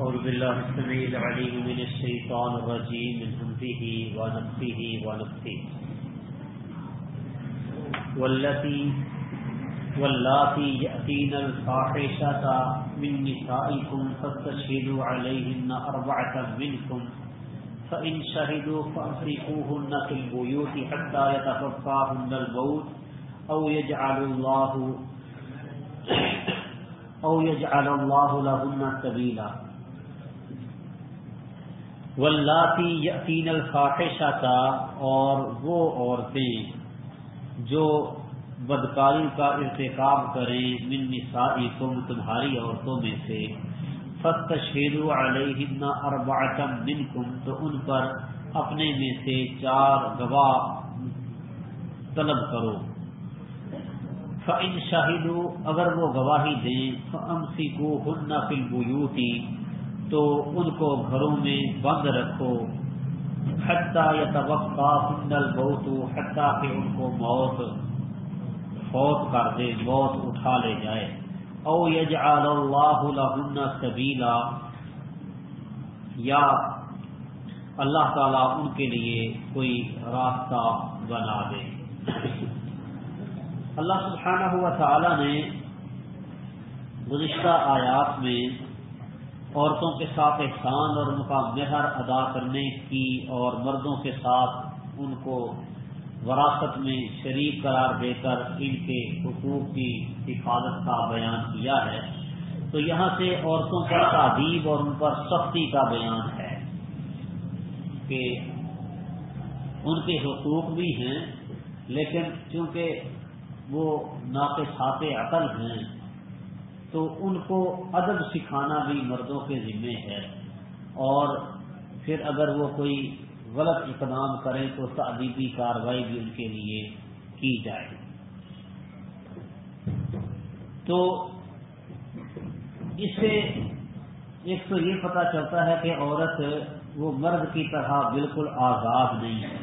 أعوذ بالله السميع العليم من الشيطان الرجيم، من همزه ونفسه ونفسه والتي واللاتي يأتين الفاحشة من نسائكم فاستشهدوا عليهن أربعة منكم. فإن شهدوا فأمسكوهن في البيوت حتى يتفقاهن الموت، أو يجعل الله او يجعل الله لهن سبيلا. واللاتی یقین الفاحشہ اور وہ عورتیں جو بدکاری کا ارتکاب کریں من نسائکم، تمہاری عورتوں میں سے فاستشهدوا علیہن اربعۃ منکم تو ان پر اپنے میں سے چار گواہ طلب کرو۔ فعن شاہدو اگر وہ گواہی دیں فم سی کو ہن فل بوتی تو ان کو گھروں میں بند رکھو۔ حتیٰ یا توقع ہنل بہت حتیٰ کہ ان کو موت فوت کر دے، موت اٹھا لے جائے۔ او یجعل اللہ لہن سبیلا۔ یا اللہ تعالیٰ ان کے لیے کوئی راستہ بنا دے۔ اللہ سبحانہ ہوا تعالی نے گزشتہ آیات میں عورتوں کے ساتھ احسان اور ان کا مہر ادا کرنے کی اور مردوں کے ساتھ ان کو وراثت میں شریک قرار دے کر ان کے حقوق کی حفاظت کا بیان کیا ہے۔ تو یہاں سے عورتوں پر تعدیب اور ان پر سختی کا بیان ہے کہ ان کے حقوق بھی ہیں، لیکن چونکہ وہ ناقصات عقل ہیں تو ان کو ادب سکھانا بھی مردوں کے ذمے ہے۔ اور پھر اگر وہ کوئی غلط اقدام کریں تو تعدیبی کاروائی بھی ان کے لیے کی جائے۔ تو اس سے ایک تو یہ پتا چلتا ہے کہ عورت وہ مرد کی طرح بالکل آزاد نہیں ہے۔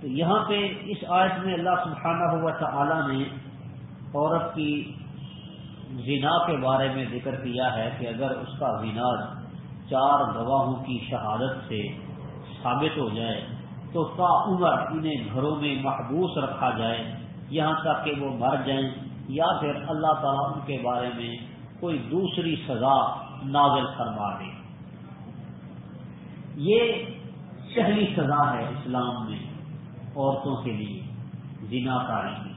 تو یہاں پہ اس آیت میں اللہ سبحانہ ہوا تعالی نے عورت کی زنا کے بارے میں ذکر کیا ہے کہ اگر اس کا زنا چار گواہوں کی شہادت سے ثابت ہو جائے، تو تا عمر انہیں گھروں میں محبوس رکھا جائے، یہاں تک کہ وہ مر جائیں، یا پھر اللہ تعالیٰ ان کے بارے میں کوئی دوسری سزا نازل فرما دے۔ یہ پہلی سزا ہے اسلام میں عورتوں کے لیے زنا کاری کی۔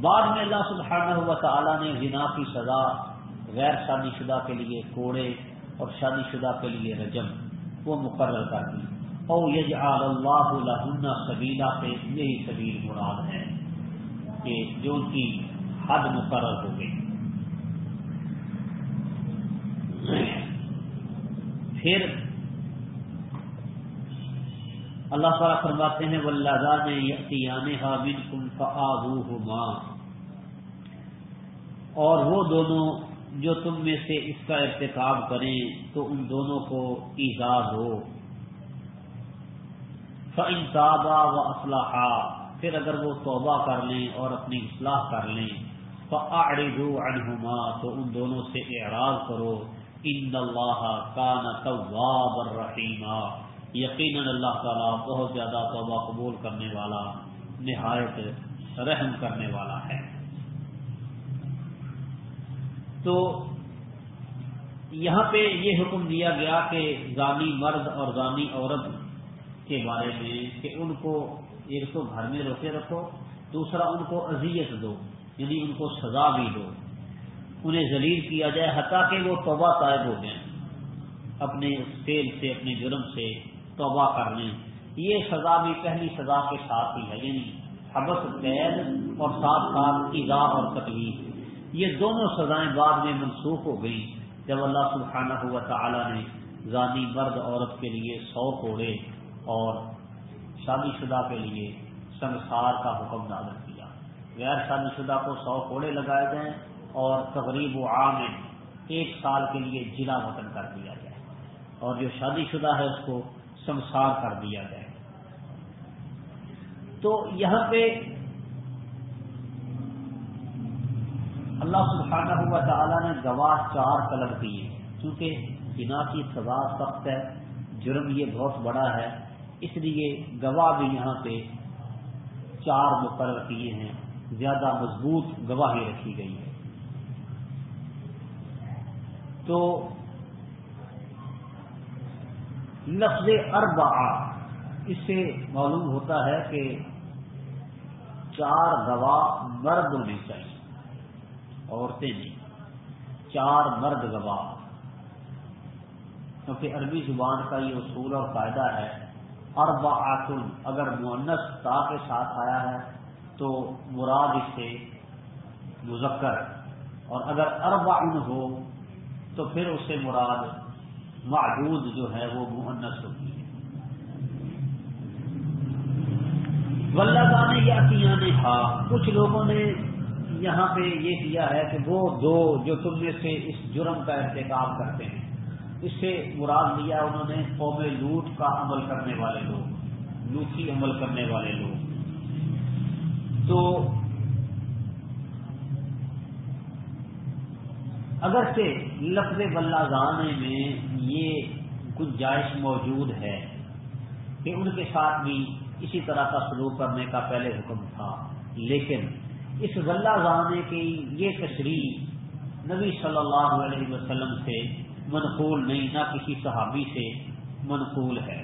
بعد میں اللہ سبحانہ ہوا تعالیٰ نے زنا کی سزا، غیر شادی شدہ کے لیے کوڑے اور شادی شدہ کے لیے رجم وہ مقرر کر دی۔ او یج اللہ اللہ سبیلا سے یہی سبیل مراد ہے کہ جو ان کی حد مقرر ہو گئی۔ پھر اللہ تعالیٰ فرماتے ہیں ولازا نے بن اور وہ دونوں جو تم میں سے اس کا ارتکاب کریں، تو ان دونوں کو ایزاد ہو فنتابا و اسلحہ پھر اگر وہ توبہ کر لیں اور اپنی اصلاح کر لیں فاعرضوا عنہما تو ان دونوں سے اعراض کرو۔ ان اللہ کان تواب الرحیمہ یقیناً اللہ تعالیٰ بہت زیادہ توبہ قبول کرنے والا، نہایت رحم کرنے والا ہے۔ تو یہاں پہ یہ حکم دیا گیا کہ زانی مرد اور زانی عورت کے بارے میں کہ ان کو ایک تو گھر میں روکے رکھو، دوسرا ان کو اذیت دو یعنی ان کو سزا بھی دو۔ انہیں ذلیل کیا جائے حتیٰ کہ وہ توبہ طائب ہو جائیں، اپنے فیل سے، اپنے جرم سے توبہ کر لیں یہ سزا بھی پہلی سزا کے ساتھ ہی ہے یعنی حبس، قید اور ساتھ ساتھ ایزا اور تکلیف۔ یہ دونوں سزائیں بعد میں منسوخ ہو گئی جب اللہ سبحانہ ہوا تعالی نے زانی مرد عورت کے لیے سو کوڑے اور شادی شدہ کے لیے سنسار کا حکم نازل کیا۔ غیر شادی شدہ کو سو کوڑے لگائے جائیں اور تقریب و عام ایک سال کے لیے جلا وطن کر دیا جائے اور جو شادی شدہ ہے، اس کو سمسار کر دیا جائے تو یہاں پہ اللہ سبحانہ ہوا تعالیٰ نے گواہ چار طلب کیے۔ کیونکہ بنا کی سزا سخت ہے، جرم یہ بہت بڑا ہے، اس لیے گواہ بھی یہاں پہ چار مقرر کیے ہیں۔ زیادہ مضبوط گواہی رکھی گئی ہے۔ تو لفظ اربع اس سے معلوم ہوتا ہے کہ چار گواہ مرد ہونے چاہیے، عورتیں نہیں، چار مرد گواہ کیونکہ عربی زبان کا یہ اصول اور فائدہ ہے اربا اگر مونس تا کے ساتھ آیا ہے تو مراد اس سے مذکر اور اگر اربا ہو تو پھر اس سے مراد معدود جو ہے وہ مونس ہوتی ہے ولہ نے یا کیا نے کچھ لوگوں نے یہاں پہ یہ کیا ہے کہ وہ دو جو تم میں سے اس جرم کا ارتکاب کرتے ہیں، اس سے مراد لیا انہوں نے قوم لوٹ کا عمل کرنے والے لوگ لوٹھی عمل کرنے والے لوگ۔ تو اگر سے لفظ بلہ گانے میں یہ گنجائش موجود ہے کہ ان کے ساتھ بھی اسی طرح کا سلوک کرنے کا پہلے حکم تھا، لیکن اس غلہ گانے کی یہ تشریح نبی صلی اللہ علیہ وسلم سے منقول نہیں، نہ کسی صحابی سے منقول ہے۔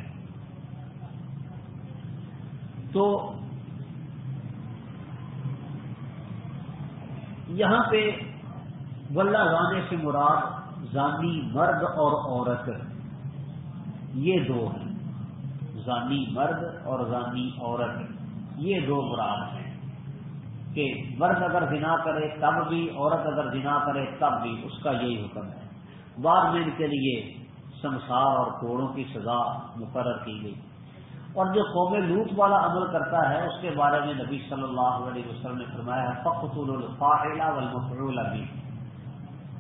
تو یہاں پہ ولہ گانے سے مراد زانی مرد اور عورت. یہ دو ہیں. زانی مرد اور زانی عورت. یہ دو مراد ہیں. کہ مرد اگر بنا کرے تب بھی، عورت اگر بنا کرے تب بھی، اس کا یہی حکم ہے. بعد میں ان کے لیے سنسار اور کوڑوں کی سزا مقرر کی گئی. اور جو قوم لوٹ والا عمل کرتا ہے، اس کے بارے میں نبی صلی اللہ علیہ وسلم نے فرمایا ہے فخر الفاحلہ والمفعول بھی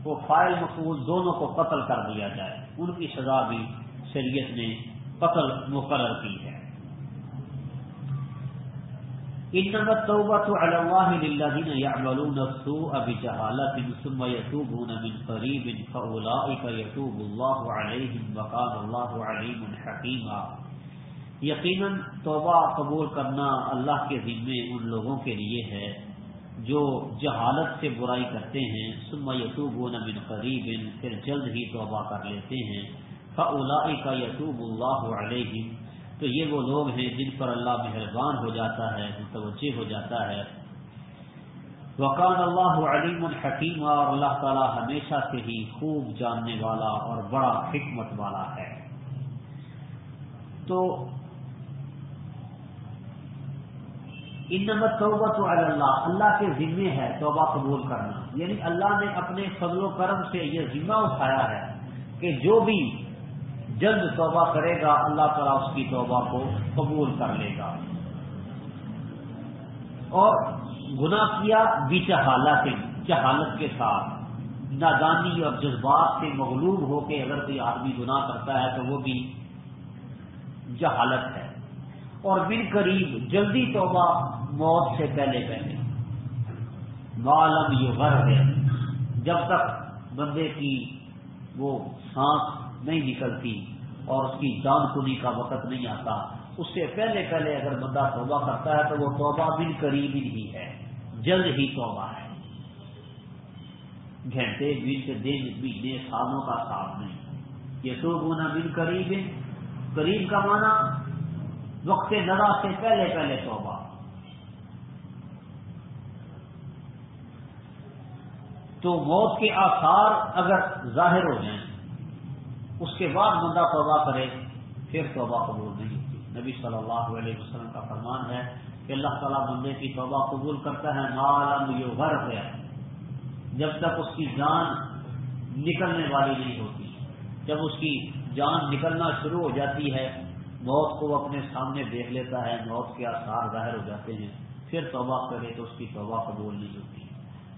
وہ فائل مقبول دونوں کو قتل کر دیا جائے۔ ان کی سزا بھی شریعت نے قتل مقرر کی ہے۔ انما التوبة على الله للذين يعملون السوء بجهالة ثم يتوبون من قريب فأولئك يتوب الله عليهم وقال الله عليم حكيما یقیناً توبہ قبول کرنا اللہ کے ذمے ان لوگوں کے لیے ہے۔ جو جہالت سے برائی کرتے ہیں، ثم يتوبون من قریب، پھر جلد ہی توبہ کر لیتے ہیں۔ فأولئك يتوب الله عليهم تو یہ وہ لوگ ہیں جن پر اللہ مہربان ہو جاتا ہے متوجہ ہو جاتا ہے۔ وقان اللہ علیم الحکیم اور اللہ تعالی ہمیشہ سے ہی خوب جاننے والا اور بڑا حکمت والا ہے۔ تو ان نمبر توبہ تو اللہ اللہ کے ذمے ہے توبہ قبول کرنا۔ یعنی اللہ نے اپنے فضل و کرم سے یہ ذمہ اٹھایا ہے کہ جو بھی جلد توبہ کرے گا، اللہ تعالیٰ اس کی توبہ کو قبول کر لے گا۔ اور گناہ کیا؟ بھی چہالت جہالت کے ساتھ۔ نادانی اور جذبات سے مغلوب ہو کے اگر کوئی آدمی گناہ کرتا ہے تو وہ بھی جہالت ہے۔ اور بن قریب، جلدی توبہ موت سے پہلے پہلے۔ معلوم یہ غر ہے۔ جب تک بندے کی وہ سانس نہیں نکلتی اور اس کی جان کنی کا وقت نہیں آتا، اس سے پہلے پہلے اگر بندہ توبہ کرتا ہے تو وہ توبہ بن قریب ہی ہے، جلد ہی توبہ ہے۔ گھنٹے بیچ دن، مہینے، سالوں کا ساتھ نہیں۔ یہ تو گنا بن قریب قریب کا معنی وقت ندا سے پہلے پہلے توبہ۔ تو موت کے آثار اگر ظاہر ہو جائیں، اس کے بعد بندہ توبہ کرے، پھر توبہ قبول نہیں ہوتی۔ نبی صلی اللہ علیہ وسلم کا فرمان ہے کہ اللہ تعالیٰ بندے کی توبہ قبول کرتا ہے، مالم یو گھر ہے جب تک اس کی جان نکلنے والی نہیں ہوتی، جب اس کی جان نکلنا شروع ہو جاتی ہے، موت کو اپنے سامنے دیکھ لیتا ہے، موت کے آثار ظاہر ہو جاتے ہیں، پھر توبہ کرے تو اس کی توبہ قبول نہیں ہوتی۔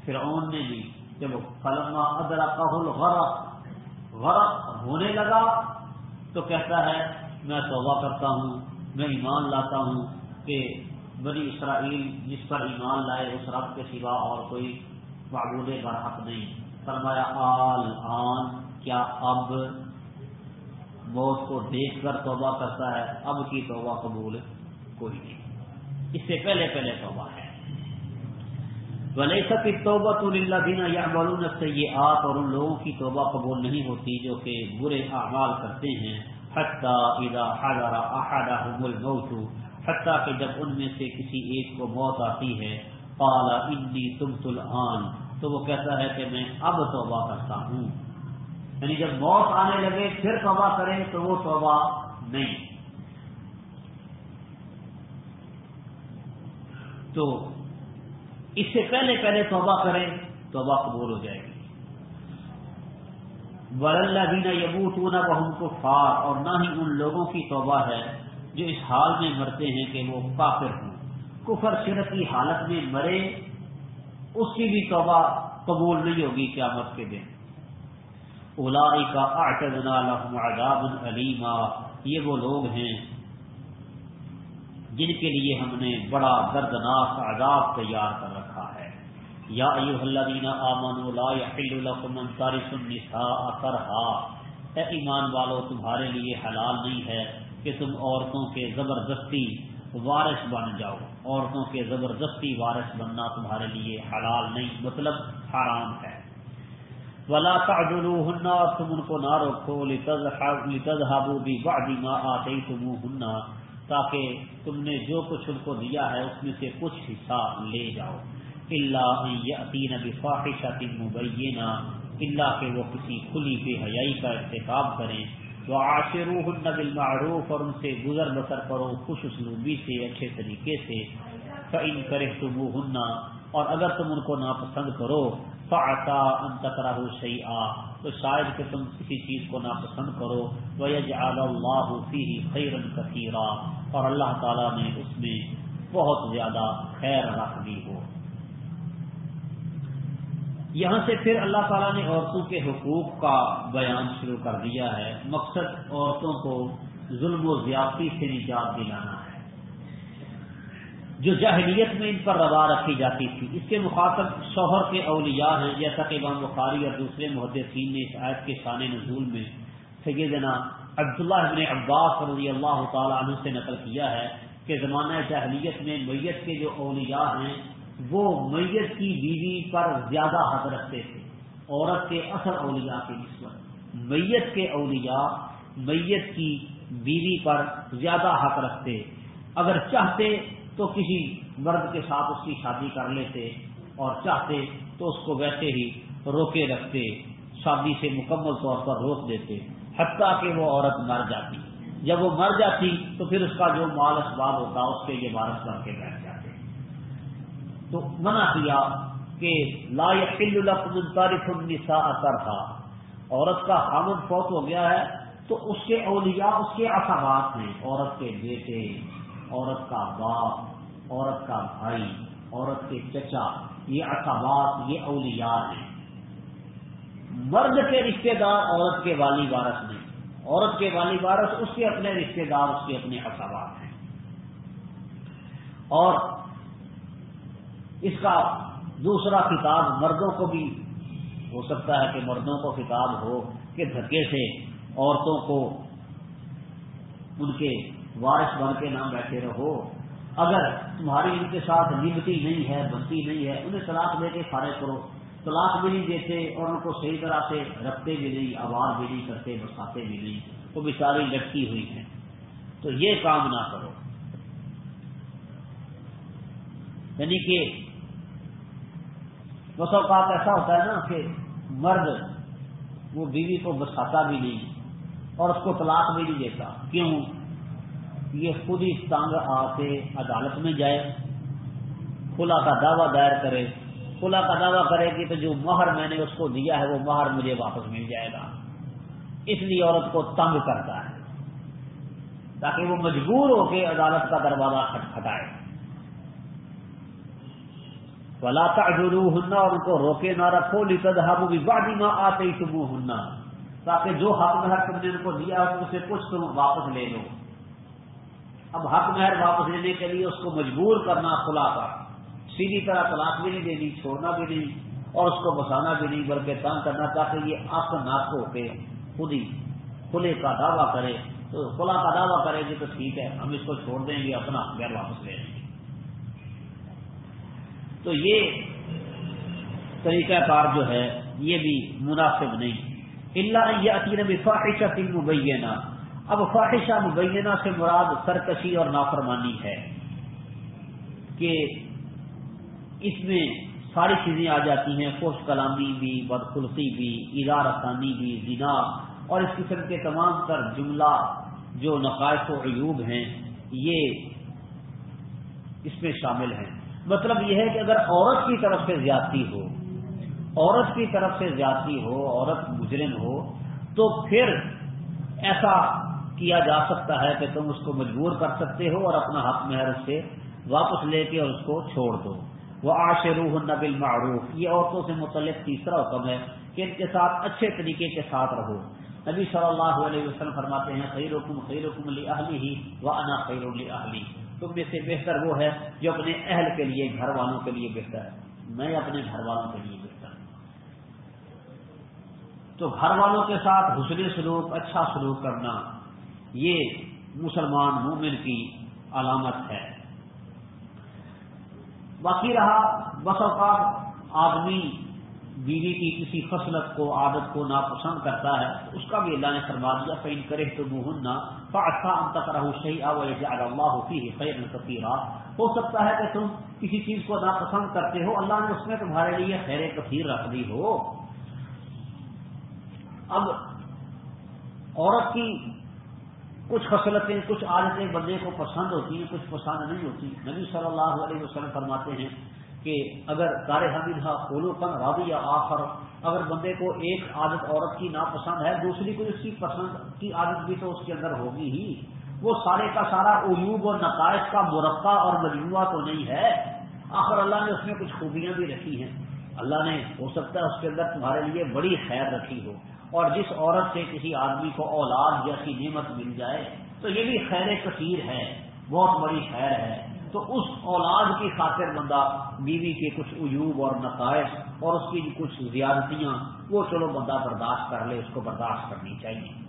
پھر نے بھی جب فلما ادرا الغرق، غرق ہونے لگا تو کہتا ہے، میں توبہ کرتا ہوں، میں ایمان لاتا ہوں کہ بڑی اسرائیل جس پر ایمان لائے اس رب کے سوا اور کوئی معبود برحق نہیں۔ فرمایا، آل، آن، کیا اب موت کو دیکھ کر توبہ کرتا ہے؟ اب کی توبہ قبول کوئی نہیں۔ اس سے پہلے پہلے توبہ ہے۔ ولیسا کی توبہ تو اللہ دینا یا معلوم آپ اور ان لوگوں کی توبہ قبول نہیں ہوتی جو کہ برے اعمال کرتے ہیں حتیٰ اذا حضر احدهم الموت کہ جب ان میں سے کسی ایک کو موت آتی ہے قال انی تبت الان تو وہ کہتا ہے کہ میں اب توبہ کرتا ہوں۔ یعنی جب موت آنے لگے پھر توبہ کریں تو وہ توبہ نہیں۔ تو اس سے پہلے پہلے توبہ کریں، توبہ قبول ہو جائے گی۔ ورلہ دینا یبوت نہ وہ کو فار اور نہ ہی ان لوگوں کی توبہ ہے جو اس حال میں مرتے ہیں کہ وہ کافر ہوں کفر شرک کی حالت میں مرے، اس کی بھی توبہ قبول نہیں ہوگی قیامت کے دن۔ اولائی کا آٹنا لحم عذاب علیما یہ وہ لوگ ہیں جن کے لیے ہم نے بڑا دردناک عذاب تیار کر یا ایوہ الذین آمنوا لا يحل لكم ان ترثوا النساء کرہا اے ایمان والو، تمہارے لیے حلال نہیں ہے کہ تم عورتوں کے زبردستی وارث بن جاؤ۔ عورتوں کے زبردستی وارث بننا تمہارے لیے حلال نہیں مطلب حرام ہے۔ ولا تعدلوهن اور تم ان کو نہ روکو۔ لتذهبوا ببعض ما آتيتموهن، تاکہ تم نے جو کچھ ان کو دیا ہے، اس میں سے کچھ حصہ لے جاؤ۔ اللہ یقین بفاحشۃ مبینہ، اللہ کہ وہ کسی کھلی بے حیائی کا ارتکاب کریں۔ وہ عاشروح بالمعروف، اور ان سے گزر بسر کرو خوش اسلوبی سے، اچھے طریقے سے۔ فعن کرے اور اگر تم ان کو ناپسند کرو فعطا ان تکراہ سی آ تو شاید کہ تم کسی چیز کو ناپسند کرو۔ ویج اللہ فی خیرن کثیرہ اور اللہ تعالیٰ نے اس میں بہت زیادہ خیر رکھ دی ہو۔ یہاں سے پھر اللہ تعالیٰ نے عورتوں کے حقوق کا بیان شروع کر دیا ہے۔ مقصد عورتوں کو ظلم و زیادتی سے نجات دلانا ہے۔ جو جاہلیت میں ان پر روا رکھی جاتی تھی۔ اس کے مخاطب شوہر کے اولیاء ہیں، جیسا کہ امام بخاری اور دوسرے محدثین نے اس آیت کے شان نزول میں سیدنا عبداللہ ابن عباس رضی اللہ تعالی عنہ سے نقل کیا ہے کہ زمانہ جاہلیت میں میت کے جو اولیاء ہیں وہ میت کی بیوی پر زیادہ حق رکھتے تھے۔ عورت کے اثر اولیاء کے نسبت میت کے اولیاء میت کی بیوی پر زیادہ حق رکھتے۔ اگر چاہتے تو کسی مرد کے ساتھ اس کی شادی کر لیتے اور چاہتے تو اس کو ویسے ہی روکے رکھتے، شادی سے مکمل طور پر روک دیتے، حتیٰ کہ وہ عورت مر جاتی۔ جب وہ مر جاتی تو پھر اس کا جو مال اسباب ہوتا، اس کے یہ بارش کر کے بیٹھ تو منع کیا کہ لا تاریخ النساء کرتا عورت کا حامد فوت ہو گیا ہے تو اس کے اولیاء، اس کے اثرات ہیں، عورت کے بیٹے، عورت کا باپ، عورت کا بھائی، عورت کے چچا، یہ اثبات یہ اولیاء ہیں۔ مرد کے رشتہ دار عورت کے والی وارث نہیں، عورت کے والی وارث اس کے اپنے رشتہ دار، اس کے اپنے اثبات ہیں۔ اور اس کا دوسرا کتاب مردوں کو بھی ہو سکتا ہے کہ مردوں کو کتاب ہو کہ دھکے سے عورتوں کو ان کے وارث بن کے نام بیٹھے رہو۔ اگر تمہاری ان کے ساتھ نمتی نہیں ہے، بنتی نہیں ہے، انہیں طلاق دے کے فارغ کرو۔ طلاق بھی نہیں دیتے اور ان کو صحیح طرح سے رکھتے بھی نہیں آواز بھی نہیں کرتے، بساتے بھی نہیں۔ وہ بیچاری لٹکی ہوئی ہیں۔ تو یہ کام نہ کرو۔ یعنی کہ بس اوقات ایسا ہوتا ہے نا کہ مرد وہ بیوی کو بساتا بھی نہیں اور اس کو طلاق بھی نہیں دیتا۔ کیوں؟ یہ خود ہی تنگ آ کے عدالت میں جائے کھلا کا دعویٰ دائر کرے۔ کھلا کا دعویٰ کرے گی تو جو مہر میں نے اس کو دیا ہے، وہ مہر مجھے واپس مل جائے گا۔ اس لیے عورت کو تنگ کرتا ہے تاکہ وہ مجبور ہو کے عدالت کا دروازہ کھٹکھٹائے فلا تعجلو ہننا اور ان کو روکے نہ رکھو، لتذهبوا ببعض ما آتيتموهن۔ تاکہ جو حق مہر تم نے ان کو دیا اس میں سے کچھ تم واپس لے لو۔ اب حق مہر واپس لینے کے لیے اس کو مجبور کرنا کھلا کر سیدھی طرح طلاق بھی نہیں دینی، چھوڑنا بھی نہیں، اور اس کو بسانا بھی نہیں، بلکہ تنگ کرنا، تاکہ یہ آخ ناک ہو کے خود ہی کھلے کا دعویٰ کرے۔ تو کھلا کا دعویٰ کرے گی تو ٹھیک ہے، ہم اس کو چھوڑ دیں گے، اپنا غیر واپس لے لیں۔ گے تو یہ طریقہ کار جو ہے، یہ بھی مناسب نہیں۔ اللہ یہ عطین فاحشہ فلم مبینہ۔ اب فاحشہ مبینہ سے مراد سرکشی اور نافرمانی ہے کہ اس میں ساری چیزیں آ جاتی ہیں خوش کلامی بھی، بدخلقی بھی ادار ثانی بھی، زنا۔ اور اس قسم کے تمام تر جملہ جو نقائص و عیوب ہیں، یہ اس میں شامل ہیں۔ مطلب یہ ہے کہ اگر عورت کی طرف سے زیادتی ہو، عورت کی طرف سے زیادتی ہو، عورت مجرم ہو، تو پھر ایسا کیا جا سکتا ہے کہ تم اس کو مجبور کر سکتے ہو اور اپنا حق مہر اس سے واپس لے کے اور اس کو چھوڑ دو۔ وہ آشروح نبل معروف یہ عورتوں سے متعلق تیسرا حکم ہے کہ ان کے ساتھ اچھے طریقے کے ساتھ رہو۔ نبی صلی اللہ علیہ وسلم فرماتے ہیں خیر حکم خیر حکم علی اہلی ہی و انا خیر علی اہلی تم میں سے بہتر وہ ہے جو اپنے اہل کے لیے، گھر والوں کے لیے بہتر ہے۔ میں اپنے گھر والوں کے لیے بہتر ہوں۔ تو گھر والوں کے ساتھ حسن سلوک اچھا سلوک کرنا، یہ مسلمان مومن کی علامت ہے۔ باقی رہا، بس اوقات آدمی بیوی کی کسی فصلت کو، عادت کو ناپسند کرتا ہے، اس کا بھی اللہ نے فرما دیا فین کرے تو منہ نہ اچھا ان تک رہو صحیح اللہ ہوتی ہے خیر ہو سکتا ہے کہ تم کسی چیز کو ناپسند کرتے ہو، اللہ نے اس میں تمہارے لیے خیر کثیر رکھ دی ہو۔ اب عورت کی کچھ خصلتیں، کچھ عادتیں بندے کو پسند ہوتی ہیں، کچھ پسند نہیں ہوتی۔ نبی صلی اللہ علیہ وسلم فرماتے ہیں کہ اگر کار حمید کولو پن رابی یا آخر اگر بندے کو ایک عادت عورت کی ناپسند ہے، دوسری کوئی اس کی پسند کی عادت بھی تو اس کے اندر ہوگی ہی۔ وہ سارے کا سارا عیوب اور نقائص کا مرقع اور مجموعہ تو نہیں ہے۔ آخر اللہ نے اس میں کچھ خوبیاں بھی رکھی ہیں۔ اللہ نے ہو سکتا ہے اس کے اندر تمہارے لیے بڑی خیر رکھی ہو۔ اور جس عورت سے کسی آدمی کو اولاد جیسی نعمت مل جائے، تو یہ بھی خیر کثیر ہے، بہت بڑی خیر ہے۔ تو اس اولاد کی خاطر بندہ بیوی کے کچھ عیوب اور نقائص اور اس کی کچھ زیادتیاں، وہ چلو بندہ برداشت کر لے، اس کو برداشت کرنی چاہیے۔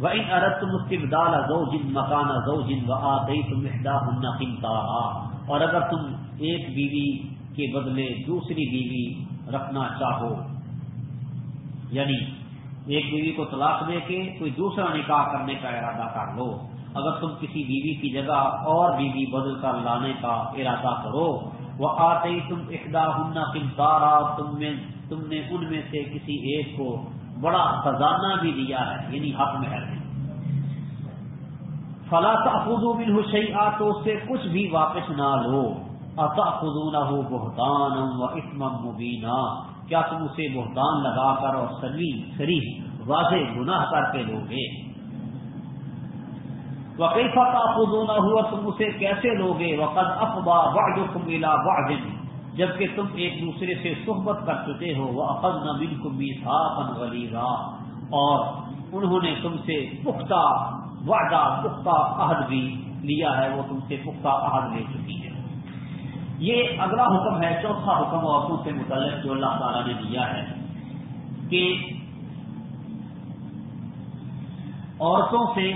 وہ ان ارد تم اس زو جن مکان زو جن و آئی تم اور اگر تم ایک بیوی کے بدلے دوسری بیوی رکھنا چاہو یعنی ایک بیوی کو طلاق دے کے کوئی دوسرا نکاح کرنے کا ارادہ کر لو اگر تم کسی بیوی کی جگہ اور بیوی بدل کر لانے کا ارادہ کرو وہ آتے ہی تم اقدا ہننا کمتارا تم میں، تم نے ان میں سے کسی ایک کو بڑا خزانہ بھی دیا ہے یعنی حق میں ہے۔ فلاں خود بن حسین آ تو اس سے کچھ بھی واپس نہ لو۔ ہو بہتان و اسم مبینہ کیا تم اسے بہتان لگا کر اور سری سری واضح گناہ کر کے لو گے وقی فتح ہوا تم اسے کیسے لوگے؟ وقت افبا واحد ملا واحد جبکہ تم ایک دوسرے سے صحبت کر چکے ہو وہ اقد نبین کو بھی اور انہوں نے تم سے پختہ وعدہ، پختہ عہد بھی لیا ہے، وہ تم سے پختہ عہد لے چکی ہے۔ یہ اگلا حکم ہے، چوتھا حکم عورتوں سے متعلق جو اللہ تعالیٰ نے دیا ہے کہ عورتوں سے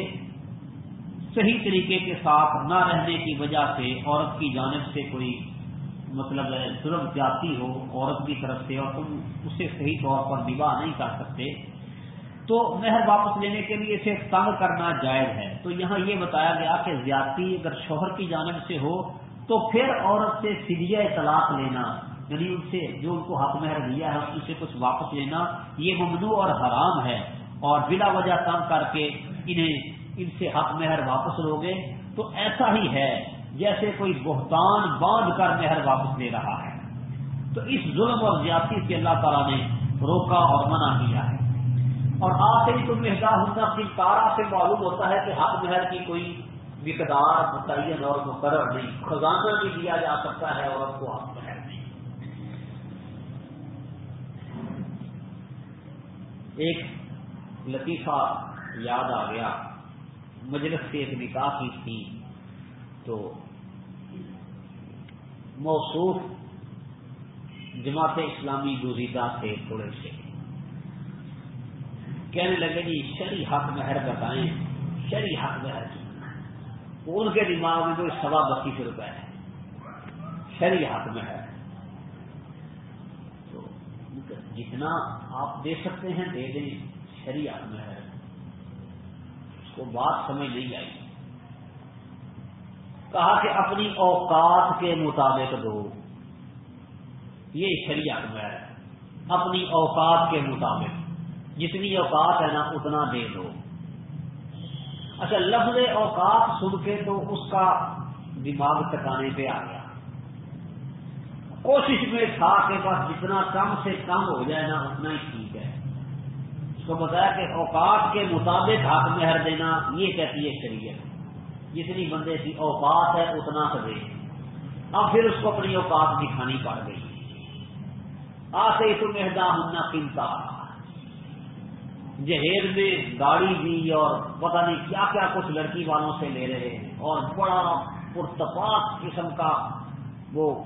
صحیح طریقے کے ساتھ نہ رہنے کی وجہ سے عورت کی جانب سے کوئی مطلب ظلم جاتی ہو عورت کی طرف سے اور تم اسے صحیح طور پر نباہ نہیں کر سکتے، تو مہر واپس لینے کے لیے اسے تنگ کرنا جائز ہے۔ تو یہاں یہ بتایا گیا کہ زیادتی اگر شوہر کی جانب سے ہو، تو پھر عورت سے سیدھیا طلاق لینا یعنی ان سے جو ان کو حق مہر دیا ہے ان سے کچھ واپس لینا، یہ ممنوع اور حرام ہے۔ اور بلا وجہ تنگ کر کے انہیں ان سے حق مہر واپس لوگے تو ایسا ہی ہے جیسے کوئی بہتان باندھ کر مہر واپس لے رہا ہے۔ تو اس ظلم اور زیادتی سے اللہ تعالیٰ نے روکا اور منع کیا ہے۔ اور آتے ہی تم محدہ ہندا کی تارا سے معلوم ہوتا ہے کہ حق مہر کی کوئی مقدار متعین اور مقرر نہیں، خزانہ بھی دیا جا سکتا ہے اور کو آپ ہے نہیں۔ ایک لطیفہ یاد آ گیا۔ مجلس سے ایک نکاح کی تھی، تو موصوف جماعت اسلامی گزیدہ تھے تھوڑے سے۔ کہنے لگے جی شری حق مہر بتائیں۔ شری حق مہر ان کے دماغ میں کوئی سوا بتیس روپئے ہے شری حق مہر۔ تو جتنا آپ دے سکتے ہیں، دے دیں۔ شری حق مہر۔ کو بات سمجھ نہیں آئی۔ کہا کہ اپنی اوقات کے مطابق دو۔ یہ شریعت میں ہے۔ اپنی اوقات کے مطابق۔ جتنی اوقات ہے نا، اتنا دے دو۔ اچھا لفظ اوقات سن کے تو اس کا دماغ ٹکانے پہ آ گیا۔ کوشش میں تھا کہ بس جتنا کم سے کم ہو جائے نا، اتنا ہی ٹھیک ہے۔ اس کو بتایا کہ اوقات کے مطابق حق مہر دینا، یہ کہتی ہے شریعت۔ جتنی بندے کی اوقات ہے، اتنا دے اب پھر اس کو اپنی اوقات دکھانی پڑ گئی۔ آتے تو مہدا ہونا قیمتا۔ جہیز میں گاڑی دی اور پتہ نہیں کیا کیا کچھ لڑکی والوں سے لے رہے ہیں۔ اور بڑا پرتپاک قسم کا وہ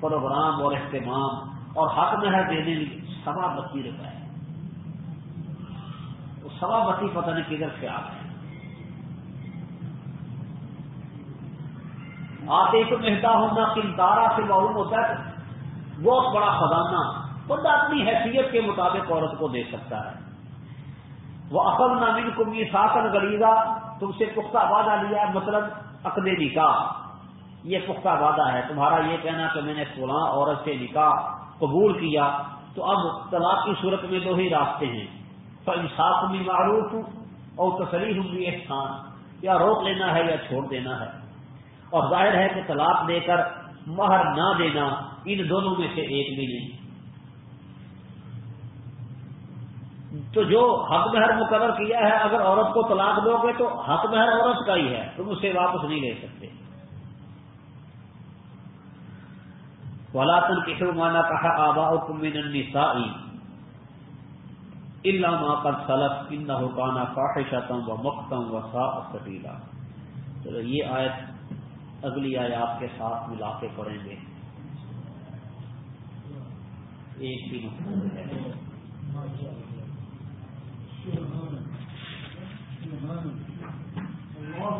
پروگرام اور اہتمام اور حق مہر دینے سوا بتی روپئے سوا بتی پتہ نہیں کدھر سے آ گئے۔ آتے تو مہتا ہونا کنتارا سے معلوم ہوتا ہے بہت بڑا خزانہ، خود اپنی حیثیت کے مطابق عورت کو دے سکتا ہے۔ وہ اصل نامن کو بھی ساکن گلیزا تم سے پختہ وعدہ لیا مطلب عقد نکاح۔ یہ پختہ وعدہ ہے۔ تمہارا یہ کہنا کہ میں نے فلاں عورت سے نکاح قبول کیا، تو اب طلاق کی صورت میں دو ہی راستے ہیں۔ انصاف بھی معروف ہوں اور تصریح ہوں بھی احسان یا روک لینا ہے یا چھوڑ دینا ہے۔ اور ظاہر ہے کہ طلاق دے کر مہر نہ دینا ان دونوں میں سے ایک بھی نہیں۔ تو جو حق مہر مقرر کیا ہے، اگر عورت کو طلاق دو گے تو حق مہر عورت کا ہی ہے، تم اسے واپس نہیں لے سکتے۔ ولاطن کے مانا کہا آبا کمین النسائی اللہ ما پر سلف ان حکانا فاحشتم و مختم و سا چلو یہ آیت اگلی آیات کے ساتھ ملا کے پڑھیں گے۔ ایک ہی ہے۔